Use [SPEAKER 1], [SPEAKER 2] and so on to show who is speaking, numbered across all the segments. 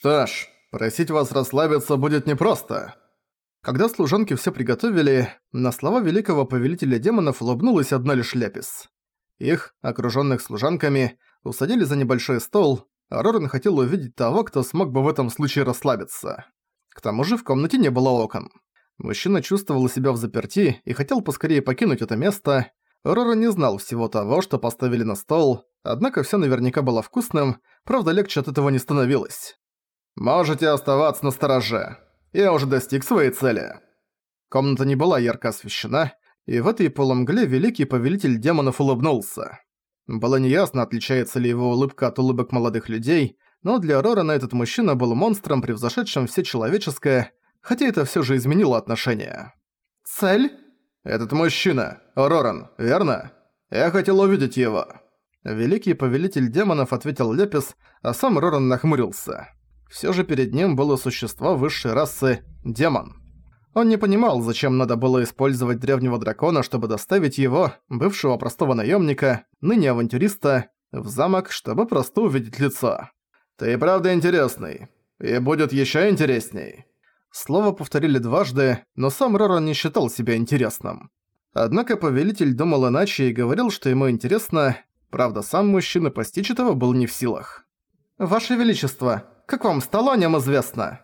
[SPEAKER 1] «Что ж, просить вас расслабиться будет непросто». Когда служанки все приготовили, на слова великого повелителя демонов улыбнулась одна лишь Ляпис. Их, окружённых служанками, усадили за небольшой стол, а Рорен хотел увидеть того, кто смог бы в этом случае расслабиться. К тому же в комнате не было окон. Мужчина чувствовал себя в заперти и хотел поскорее покинуть это место. Рорен не знал всего того, что поставили на стол, однако всё наверняка было вкусным, правда легче от этого не становилось. «Можете оставаться на стороже. Я уже достиг своей цели». Комната не была ярко освещена, и в этой полумгле великий повелитель демонов улыбнулся. Было неясно, отличается ли его улыбка от улыбок молодых людей, но для Рорана этот мужчина был монстром, превзошедшим все человеческое, хотя это всё же изменило отношения. «Цель?» «Этот мужчина, Роран, верно? Я хотел увидеть его». Великий повелитель демонов ответил Лепис, а сам Роран нахмурился. Всё же перед ним было существо высшей расы – демон. Он не понимал, зачем надо было использовать древнего дракона, чтобы доставить его, бывшего простого наемника, ныне авантюриста, в замок, чтобы просто увидеть лицо. «Ты правда интересный. И будет еще интересней». Слово повторили дважды, но сам Роран не считал себя интересным. Однако повелитель думал иначе и говорил, что ему интересно, правда сам мужчина постичь этого был не в силах. «Ваше Величество, как вам стало о нем известно?»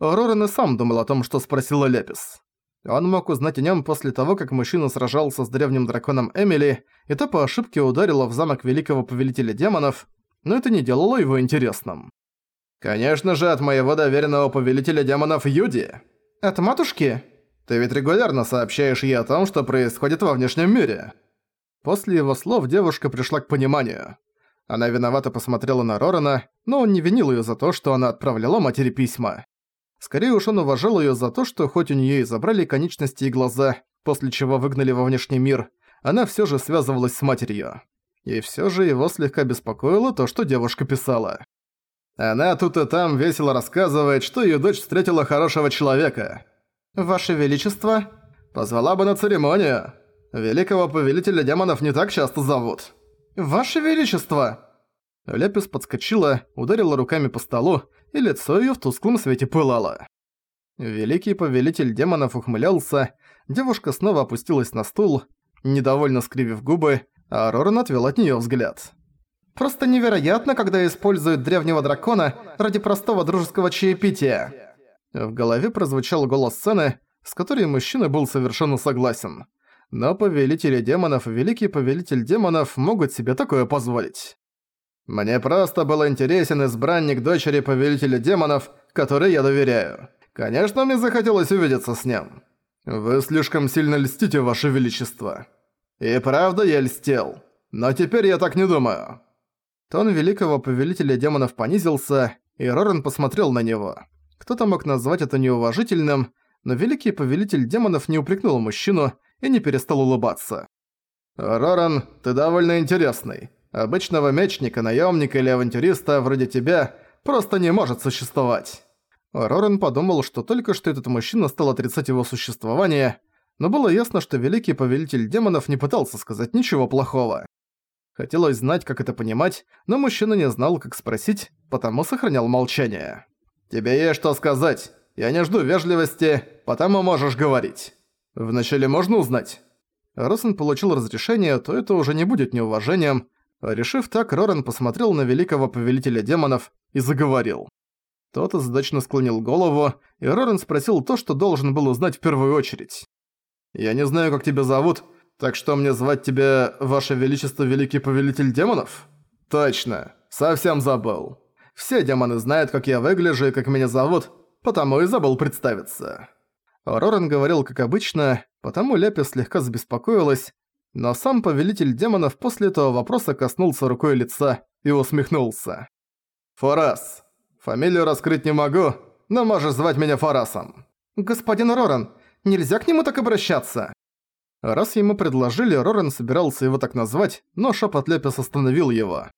[SPEAKER 1] Рорен и сам думал о том, что спросила Лепис. Он мог узнать о нем после того, как мужчина сражался с древним драконом Эмили, и то по ошибке ударило в замок Великого Повелителя Демонов, но это не делало его интересным. «Конечно же, от моего доверенного Повелителя Демонов Юди!» «От матушки?» «Ты ведь регулярно сообщаешь ей о том, что происходит во внешнем мире!» После его слов девушка пришла к пониманию. Она виновато посмотрела на Рорана, но он не винил её за то, что она отправляла матери письма. Скорее уж он уважал её за то, что хоть у неё и забрали конечности и глаза, после чего выгнали во внешний мир, она всё же связывалась с матерью. И всё же его слегка беспокоило то, что девушка писала. Она тут и там весело рассказывает, что её дочь встретила хорошего человека. «Ваше Величество?» «Позвала бы на церемонию. Великого повелителя демонов не так часто зовут». «Ваше Величество!» Ляпис подскочила, ударила руками по столу, и лицо её в тусклом свете пылало. Великий повелитель демонов ухмылялся, девушка снова опустилась на стул, недовольно скривив губы, а Роран отвёл от неё взгляд. «Просто невероятно, когда используют древнего дракона ради простого дружеского чаепития!» В голове прозвучал голос сцены, с которой мужчина был совершенно согласен. Но повелители демонов и великий повелитель демонов могут себе такое позволить. Мне просто был интересен избранник дочери повелителя демонов, которой я доверяю. Конечно, мне захотелось увидеться с ним. Вы слишком сильно льстите, ваше величество. И правда я льстел. Но теперь я так не думаю. Тон великого повелителя демонов понизился, и Рорен посмотрел на него. Кто-то мог назвать это неуважительным, но великий повелитель демонов не упрекнул мужчину и не перестал улыбаться. «Роран, ты довольно интересный. Обычного мечника, наемника или авантюриста вроде тебя просто не может существовать». Рорен подумал, что только что этот мужчина стал отрицать его существование, но было ясно, что великий повелитель демонов не пытался сказать ничего плохого. Хотелось знать, как это понимать, но мужчина не знал, как спросить, потому сохранял молчание. «Тебе есть что сказать. Я не жду вежливости, потому можешь говорить. Вначале можно узнать?» Раз получил разрешение, то это уже не будет неуважением, Решив так, Роран посмотрел на великого повелителя демонов и заговорил. Тот озадачно склонил голову, и Роран спросил то, что должен был узнать в первую очередь. «Я не знаю, как тебя зовут, так что мне звать тебя Ваше Величество Великий Повелитель Демонов?» «Точно, совсем забыл. Все демоны знают, как я выгляжу и как меня зовут, потому и забыл представиться». Роран говорил как обычно, потому Ляпис слегка забеспокоилась, но сам повелитель демонов после этого вопроса коснулся рукой лица и усмехнулся. «Фарас. Фамилию раскрыть не могу, но можешь звать меня Фарасом». «Господин Роран, нельзя к нему так обращаться?» Раз ему предложили, Роран собирался его так назвать, но шепот Лепис остановил его.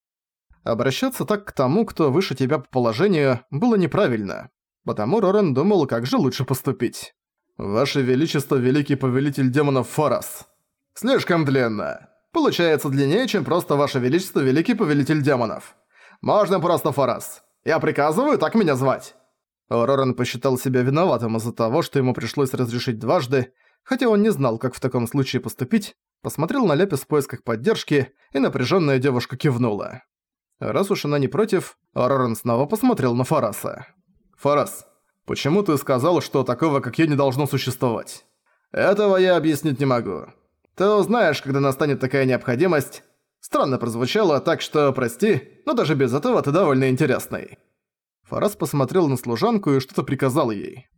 [SPEAKER 1] Обращаться так к тому, кто выше тебя по положению, было неправильно. Потому Роран думал, как же лучше поступить. «Ваше Величество, Великий Повелитель Демонов Фарас», Слишком длинно. Получается длиннее, чем просто Ваше Величество Великий Повелитель Демонов. Можно просто Фарас. Я приказываю так меня звать!» Роран посчитал себя виноватым из-за того, что ему пришлось разрешить дважды, хотя он не знал, как в таком случае поступить, посмотрел на Лепис в поисках поддержки, и напряженная девушка кивнула. Раз уж она не против, Роран снова посмотрел на Фараса. «Фарас, почему ты сказал, что такого, как я, не должно существовать?» «Этого я объяснить не могу. Ты узнаешь, когда настанет такая необходимость. Странно прозвучало, так что прости, но даже без этого ты довольно интересный». Фарас посмотрел на служанку и что-то приказал ей.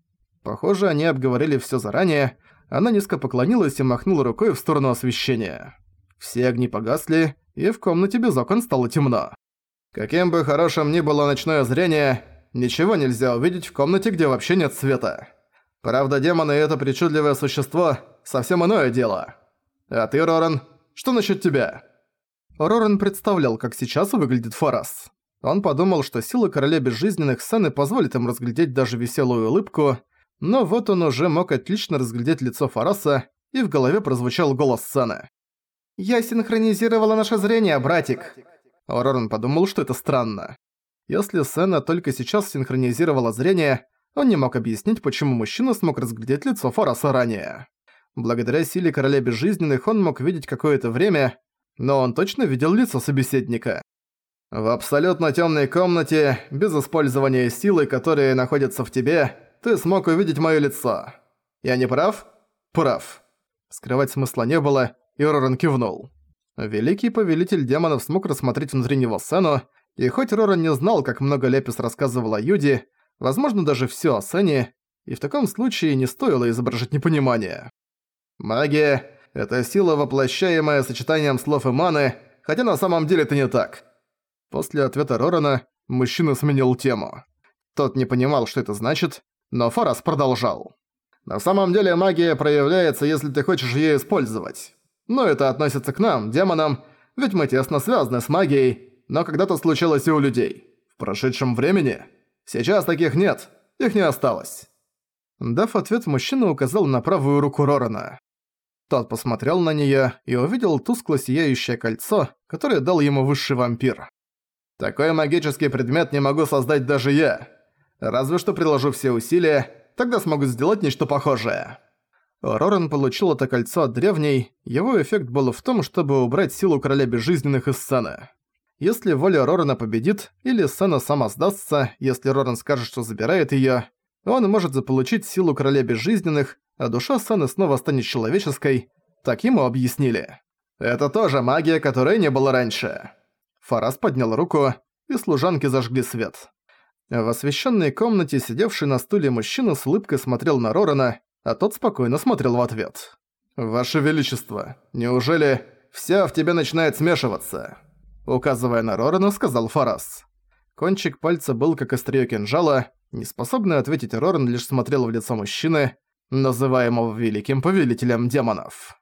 [SPEAKER 1] Похоже, они обговорили всё заранее, она низко поклонилась и махнула рукой в сторону освещения. Все огни погасли, и в комнате без окон стало темно. Каким бы хорошим ни было ночное зрение, ничего нельзя увидеть в комнате, где вообще нет света. Правда, демоны и это причудливое существо – совсем иное дело. А ты, Роран, что насчет тебя? Роран представлял, как сейчас выглядит Фарас. Он подумал, что сила Короля Безжизненных сцены позволит им разглядеть даже веселую улыбку, но вот он уже мог отлично разглядеть лицо Фараса, и в голове прозвучал голос сцены. «Я синхронизировала наше зрение, братик!» Роран подумал, что это странно. Если Сена только сейчас синхронизировала зрение, он не мог объяснить, почему мужчина смог разглядеть лицо Фараса ранее. Благодаря силе Короля Безжизненных он мог видеть какое-то время, но он точно видел лицо собеседника. В абсолютно темной комнате, без использования силы, которая находится в тебе, ты смог увидеть моё лицо. Я не прав? Прав. Скрывать смысла не было, и Роран кивнул. Великий повелитель демонов смог рассмотреть внутри него сцену, и хоть Роран не знал, как много Лепис рассказывал о Юде, возможно, даже всё о сцене, и в таком случае не стоило изображать непонимание. Магия — это сила, воплощаемая сочетанием слов и маны, хотя на самом деле это не так. После ответа Рорана мужчина сменил тему. Тот не понимал, что это значит, но Фарас продолжал. «На самом деле магия проявляется, если ты хочешь её использовать. Но это относится к нам, демонам, ведь мы тесно связаны с магией, но когда-то случилось и у людей. В прошедшем времени? Сейчас таких нет, их не осталось». Дав ответ, мужчина указал на правую руку Рорана. Тот посмотрел на неё и увидел тускло сияющее кольцо, которое дал ему высший вампир. «Такой магический предмет не могу создать даже я. Разве что приложу все усилия, тогда смогу сделать нечто похожее». Роран получил это кольцо от древней, его эффект был в том, чтобы убрать силу Короля Безжизненных из сцены. Если воля Рорана победит, или сцена сама сдастся, если Роран скажет, что забирает её, он может заполучить силу Короля Безжизненных, а душа сцены снова станет человеческой, так ему объяснили. Это тоже магия, которой не было раньше. Фарас поднял руку, и служанки зажгли свет. В освещенной комнате сидевший на стуле мужчина с улыбкой смотрел на Рорана, а тот спокойно смотрел в ответ. «Ваше Величество, неужели вся в тебе начинает смешиваться?» Указывая на Рорана, сказал Фарас. Кончик пальца был как острие кинжала, неспособный ответить Роран лишь смотрел в лицо мужчины, называемого великим повелителем демонов.